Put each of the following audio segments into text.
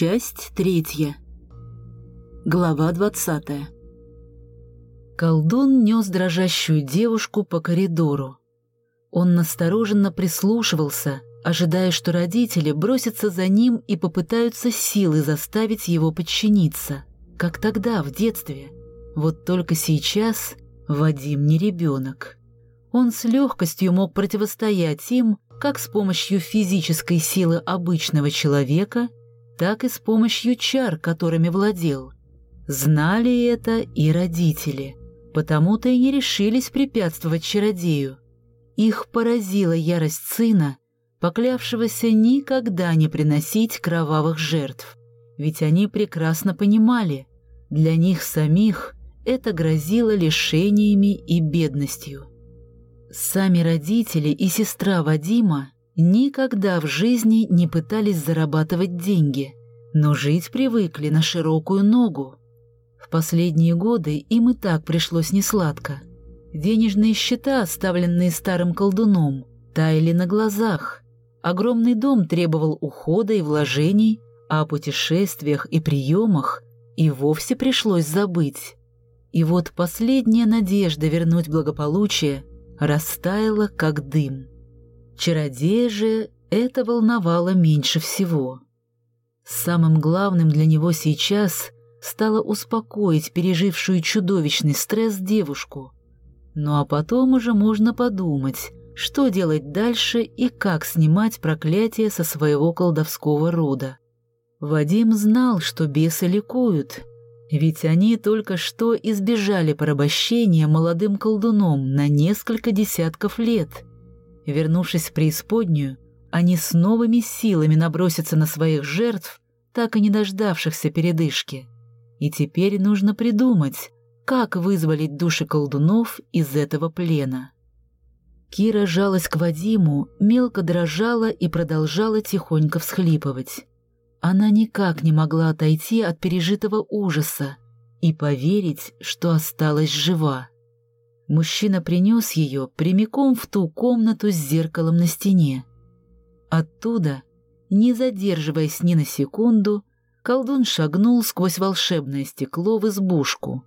Часть третья. Глава двадцатая. Колдун нес дрожащую девушку по коридору. Он настороженно прислушивался, ожидая, что родители бросятся за ним и попытаются силой заставить его подчиниться, как тогда, в детстве. Вот только сейчас Вадим не ребенок. Он с легкостью мог противостоять им, как с помощью физической силы обычного человека, так и с помощью чар, которыми владел. Знали это и родители, потому-то и не решились препятствовать чародею. Их поразила ярость сына, поклявшегося никогда не приносить кровавых жертв. Ведь они прекрасно понимали, для них самих это грозило лишениями и бедностью. Сами родители и сестра Вадима никогда в жизни не пытались зарабатывать деньги, но жить привыкли на широкую ногу. В последние годы им и так пришлось несладко. Денежные счета, оставленные старым колдуном, таяли на глазах. Огромный дом требовал ухода и вложений, а о путешествиях и приемах и вовсе пришлось забыть. И вот последняя надежда вернуть благополучие растаяла, как дым. Чародея же это волновало меньше всего. Самым главным для него сейчас стало успокоить пережившую чудовищный стресс девушку. Ну а потом уже можно подумать, что делать дальше и как снимать проклятие со своего колдовского рода. Вадим знал, что бесы ликуют, ведь они только что избежали порабощения молодым колдуном на несколько десятков лет. Вернувшись в преисподнюю, они с новыми силами набросятся на своих жертв, так и не дождавшихся передышки. И теперь нужно придумать, как вызволить души колдунов из этого плена. Кира жалась к Вадиму, мелко дрожала и продолжала тихонько всхлипывать. Она никак не могла отойти от пережитого ужаса и поверить, что осталась жива. Мужчина принес ее прямиком в ту комнату с зеркалом на стене. Оттуда, не задерживаясь ни на секунду, колдун шагнул сквозь волшебное стекло в избушку.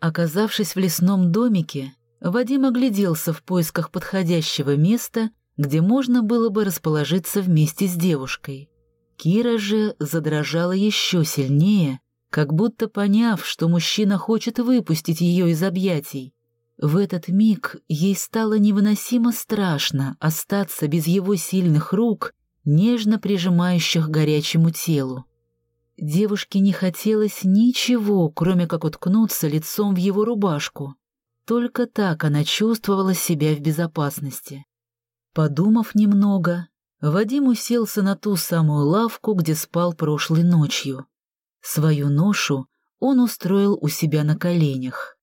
Оказавшись в лесном домике, Вадим огляделся в поисках подходящего места, где можно было бы расположиться вместе с девушкой. Кира же задрожала еще сильнее, как будто поняв, что мужчина хочет выпустить ее из объятий. В этот миг ей стало невыносимо страшно остаться без его сильных рук, нежно прижимающих горячему телу. Девушке не хотелось ничего, кроме как уткнуться лицом в его рубашку. Только так она чувствовала себя в безопасности. Подумав немного, Вадим уселся на ту самую лавку, где спал прошлой ночью. Свою ношу он устроил у себя на коленях.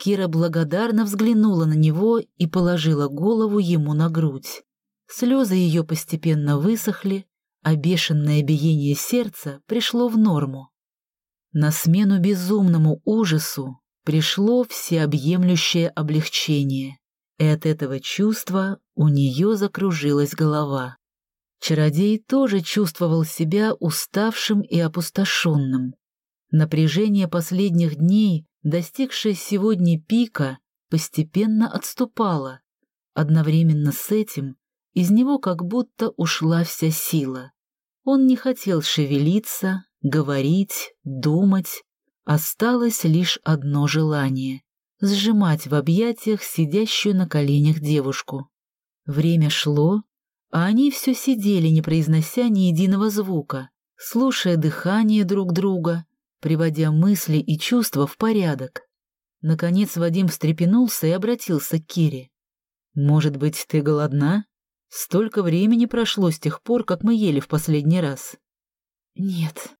Кира благодарно взглянула на него и положила голову ему на грудь. Слезы ее постепенно высохли, а бешеное биение сердца пришло в норму. На смену безумному ужасу пришло всеобъемлющее облегчение, и от этого чувства у нее закружилась голова. Чародей тоже чувствовал себя уставшим и опустошенным. Напряжение последних дней, достигшее сегодня пика, постепенно отступало. Одновременно с этим из него как будто ушла вся сила. Он не хотел шевелиться, говорить, думать. Осталось лишь одно желание — сжимать в объятиях сидящую на коленях девушку. Время шло, а они все сидели, не произнося ни единого звука, слушая дыхание друг друга, приводя мысли и чувства в порядок. Наконец Вадим встрепенулся и обратился к Кире. «Может быть, ты голодна? Столько времени прошло с тех пор, как мы ели в последний раз». «Нет,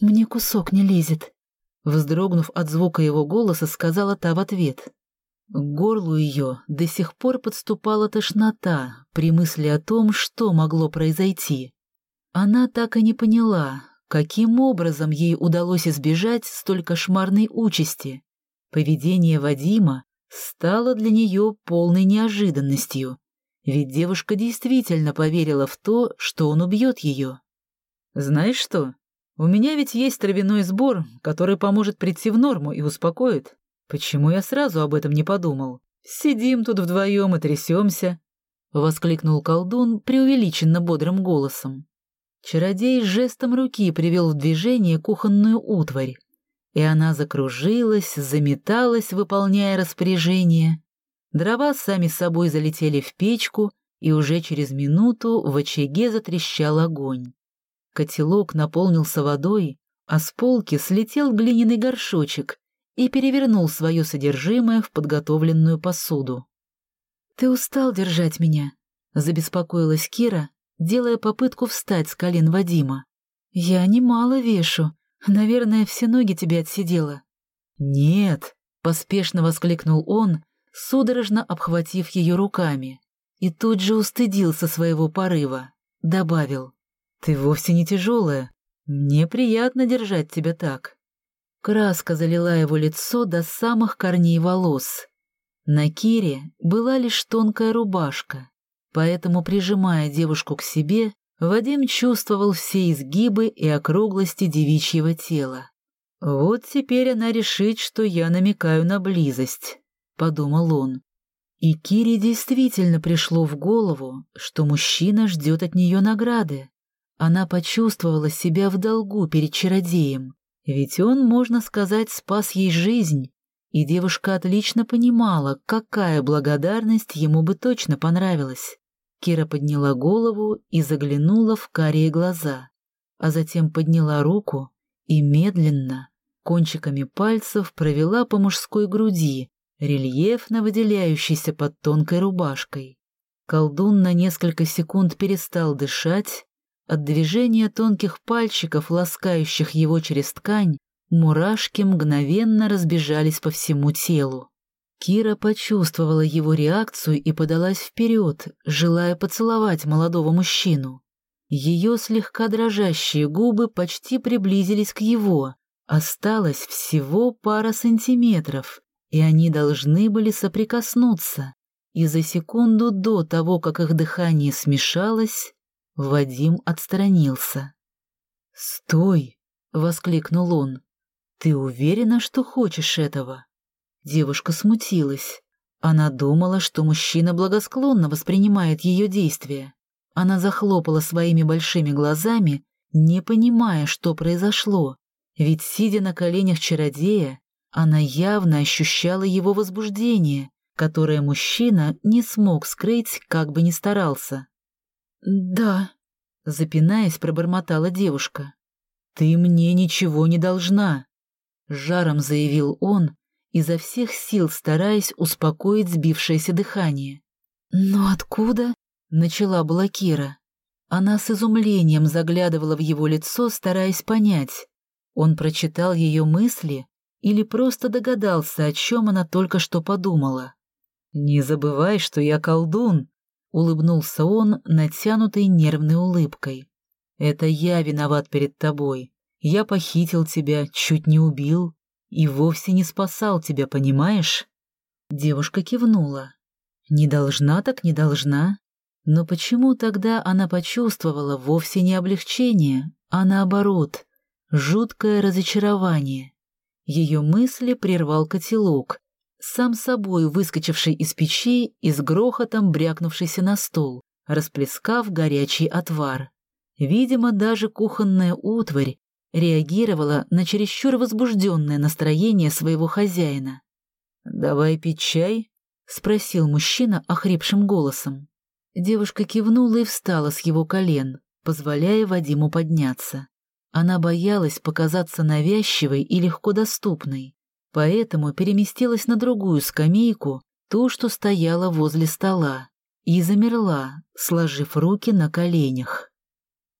мне кусок не лезет», — вздрогнув от звука его голоса, сказала та в ответ. К горлу ее до сих пор подступала тошнота при мысли о том, что могло произойти. Она так и не поняла, каким образом ей удалось избежать столь кошмарной участи. Поведение Вадима стало для нее полной неожиданностью, ведь девушка действительно поверила в то, что он убьет ее. «Знаешь что? У меня ведь есть травяной сбор, который поможет прийти в норму и успокоит. Почему я сразу об этом не подумал? Сидим тут вдвоем и трясемся. Воскликнул колдун преувеличенно бодрым голосом. Чародей жестом руки привел в движение кухонную утварь, и она закружилась, заметалась, выполняя распоряжение. Дрова сами собой залетели в печку, и уже через минуту в очаге затрещал огонь. Котелок наполнился водой, а с полки слетел глиняный горшочек и перевернул свое содержимое в подготовленную посуду. «Ты устал держать меня?» — забеспокоилась Кира, делая попытку встать с колен Вадима. «Я немало вешу. Наверное, все ноги тебе отсидела». «Нет», — поспешно воскликнул он, судорожно обхватив ее руками, и тут же устыдился своего порыва, добавил. «Ты вовсе не тяжелая. Мне приятно держать тебя так». Краска залила его лицо до самых корней волос. На Кире была лишь тонкая рубашка, поэтому, прижимая девушку к себе, Вадим чувствовал все изгибы и округлости девичьего тела. «Вот теперь она решит, что я намекаю на близость», — подумал он. И Кире действительно пришло в голову, что мужчина ждет от нее награды. Она почувствовала себя в долгу перед чародеем, ведь он, можно сказать, спас ей жизнь, и девушка отлично понимала, какая благодарность ему бы точно понравилась. Кира подняла голову и заглянула в карие глаза, а затем подняла руку и медленно, кончиками пальцев провела по мужской груди, рельефно выделяющейся под тонкой рубашкой. Колдун на несколько секунд перестал дышать, от движения тонких пальчиков, ласкающих его через ткань, мурашки мгновенно разбежались по всему телу. Кира почувствовала его реакцию и подалась вперед, желая поцеловать молодого мужчину. Ее слегка дрожащие губы почти приблизились к его, осталось всего пара сантиметров, и они должны были соприкоснуться. И за секунду до того, как их дыхание смешалось, Вадим отстранился. «Стой!» — воскликнул он. «Ты уверена, что хочешь этого?» Девушка смутилась. Она думала, что мужчина благосклонно воспринимает ее действия. Она захлопала своими большими глазами, не понимая, что произошло, ведь, сидя на коленях чародея, она явно ощущала его возбуждение, которое мужчина не смог скрыть, как бы ни старался. «Да», — запинаясь, пробормотала девушка. «Ты мне ничего не должна», — жаром заявил он, изо всех сил стараясь успокоить сбившееся дыхание. «Но откуда?» — начала была Кира. Она с изумлением заглядывала в его лицо, стараясь понять, он прочитал ее мысли или просто догадался, о чем она только что подумала. «Не забывай, что я колдун», Улыбнулся он натянутой нервной улыбкой. «Это я виноват перед тобой. Я похитил тебя, чуть не убил и вовсе не спасал тебя, понимаешь?» Девушка кивнула. «Не должна так не должна». Но почему тогда она почувствовала вовсе не облегчение, а наоборот, жуткое разочарование? Ее мысли прервал котелок, сам собой выскочивший из печи и с грохотом брякнувшийся на стол, расплескав горячий отвар. Видимо, даже кухонная утварь реагировала на чересчур возбужденное настроение своего хозяина. «Давай пить чай?» — спросил мужчина охрипшим голосом. Девушка кивнула и встала с его колен, позволяя Вадиму подняться. Она боялась показаться навязчивой и легко доступной, поэтому переместилась на другую скамейку, ту, что стояла возле стола, и замерла, сложив руки на коленях.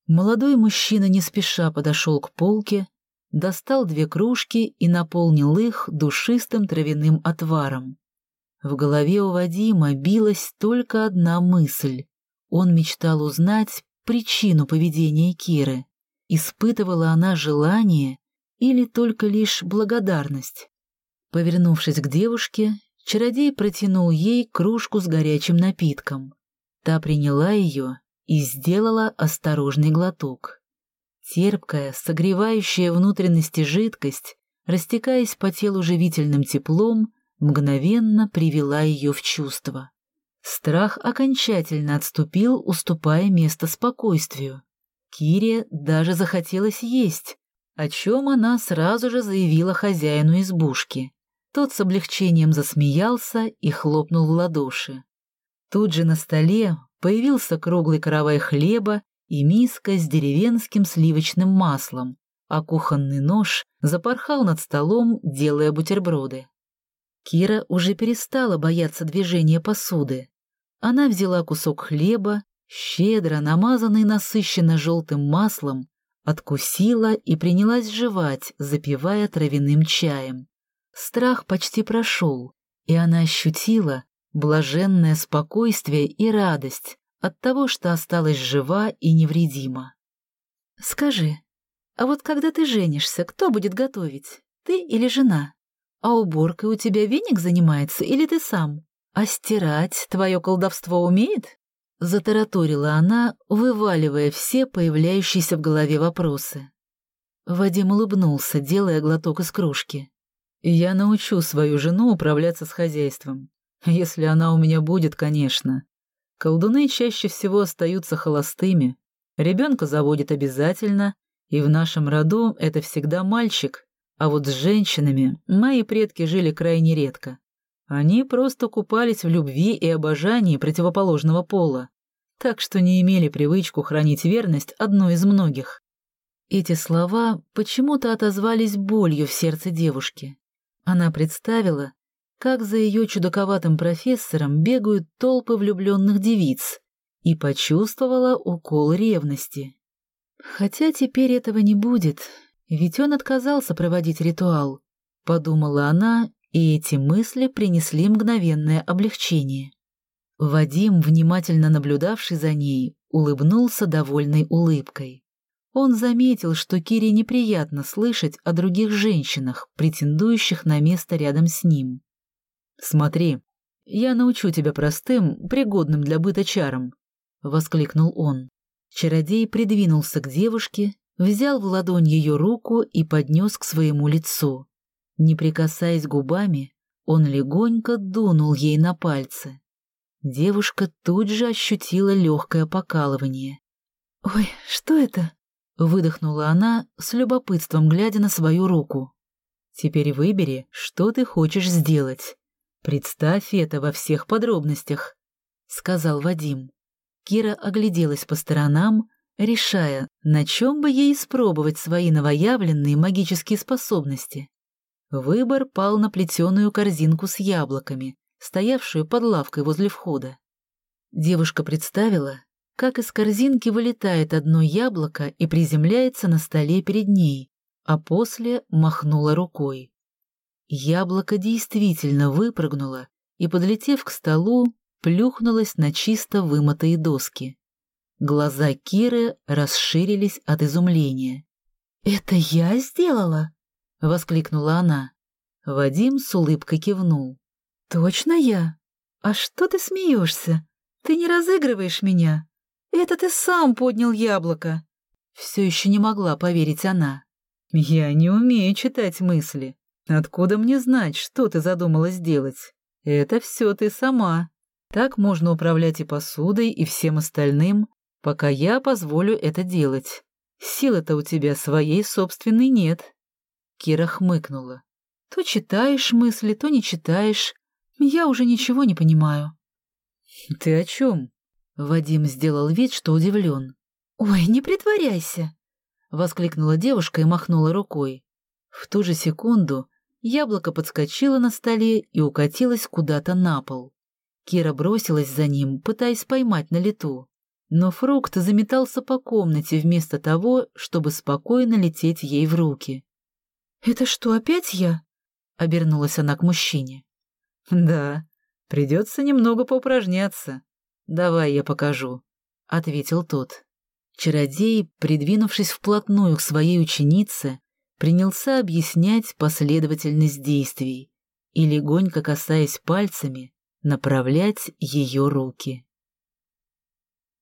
Молодой мужчина не спеша подошел к полке, достал две кружки и наполнил их душистым травяным отваром. В голове у Вадима билась только одна мысль. Он мечтал узнать причину поведения Киры. Испытывала она желание или только лишь благодарность? Повернувшись к девушке, чародей протянул ей кружку с горячим напитком. Та приняла ее и сделала осторожный глоток. Терпкая, согревающая внутренности жидкость, растекаясь по телу живительным теплом, мгновенно привела ее в чувство. Страх окончательно отступил, уступая место спокойствию. Кире даже захотелось есть, о чем она сразу же заявила хозяину избушки. Тот с облегчением засмеялся и хлопнул в ладоши. Тут же на столе появился круглый каравай хлеба и миска с деревенским сливочным маслом, а кухонный нож запорхал над столом, делая бутерброды. Кира уже перестала бояться движения посуды. Она взяла кусок хлеба, щедро намазанный насыщенно желтым маслом, откусила и принялась жевать, запивая травяным чаем. Страх почти прошел, и она ощутила блаженное спокойствие и радость от того, что осталась жива и невредима. «Скажи, а вот когда ты женишься, кто будет готовить, ты или жена? А уборкой у тебя веник занимается или ты сам? А стирать твое колдовство умеет?» Затараторила она, вываливая все появляющиеся в голове вопросы. Вадим улыбнулся, делая глоток из кружки. «Я научу свою жену управляться с хозяйством. Если она у меня будет, конечно. Колдуны чаще всего остаются холостыми. Ребенка заводит обязательно, и в нашем роду это всегда мальчик, а вот с женщинами мои предки жили крайне редко. Они просто купались в любви и обожании противоположного пола, так что не имели привычку хранить верность одной из многих. Эти слова почему-то отозвались болью в сердце девушки. Она представила, как за ее чудаковатым профессором бегают толпы влюбленных девиц, и почувствовала укол ревности. Хотя теперь этого не будет, ведь он отказался проводить ритуал, подумала она, и эти мысли принесли мгновенное облегчение. Вадим, внимательно наблюдавший за ней, улыбнулся довольной улыбкой. Он заметил, что Кире неприятно слышать о других женщинах, претендующих на место рядом с ним. «Смотри, я научу тебя простым, пригодным для быта чарам», — воскликнул он. Чародей придвинулся к девушке, взял в ладонь ее руку и поднес к своему лицу. Не прикасаясь губами, он легонько дунул ей на пальцы. Девушка тут же ощутила легкое покалывание. «Ой, что это?» — выдохнула она, с любопытством глядя на свою руку. «Теперь выбери, что ты хочешь сделать», «Представь это во всех подробностях», — сказал Вадим. Кира огляделась по сторонам, решая, на чем бы ей испробовать свои новоявленные магические способности. Выбор пал на плетеную корзинку с яблоками, стоявшую под лавкой возле входа. Девушка представила, как из корзинки вылетает одно яблоко и приземляется на столе перед ней, а после махнула рукой. Яблоко действительно выпрыгнуло и, подлетев к столу, плюхнулось на чисто вымытые доски. Глаза Киры расширились от изумления. «Это я сделала?» — воскликнула она. Вадим с улыбкой кивнул. «Точно я? А что ты смеешься? Ты не разыгрываешь меня. Это ты сам поднял яблоко». Все еще не могла поверить она. «Я не умею читать мысли», Откуда мне знать, что ты задумала сделать? Это все ты сама. Так можно управлять и посудой, и всем остальным, пока я позволю это делать. Силы-то у тебя своей собственной нет. Кира хмыкнула. То читаешь мысли, то не читаешь. Я уже ничего не понимаю. Ты о чем? Вадим сделал вид, что удивлен. Ой, не притворяйся! Воскликнула девушка и махнула рукой. В ту же секунду Яблоко подскочило на столе и укатилось куда-то на пол. Кира бросилась за ним, пытаясь поймать на лету. Но фрукт заметался по комнате вместо того, чтобы спокойно лететь ей в руки. «Это что, опять я?» — обернулась она к мужчине. «Да, придется немного поупражняться. Давай я покажу», — ответил тот. Чародей, придвинувшись вплотную к своей ученице, принялся объяснять последовательность действий и, легонько касаясь пальцами, направлять ее руки.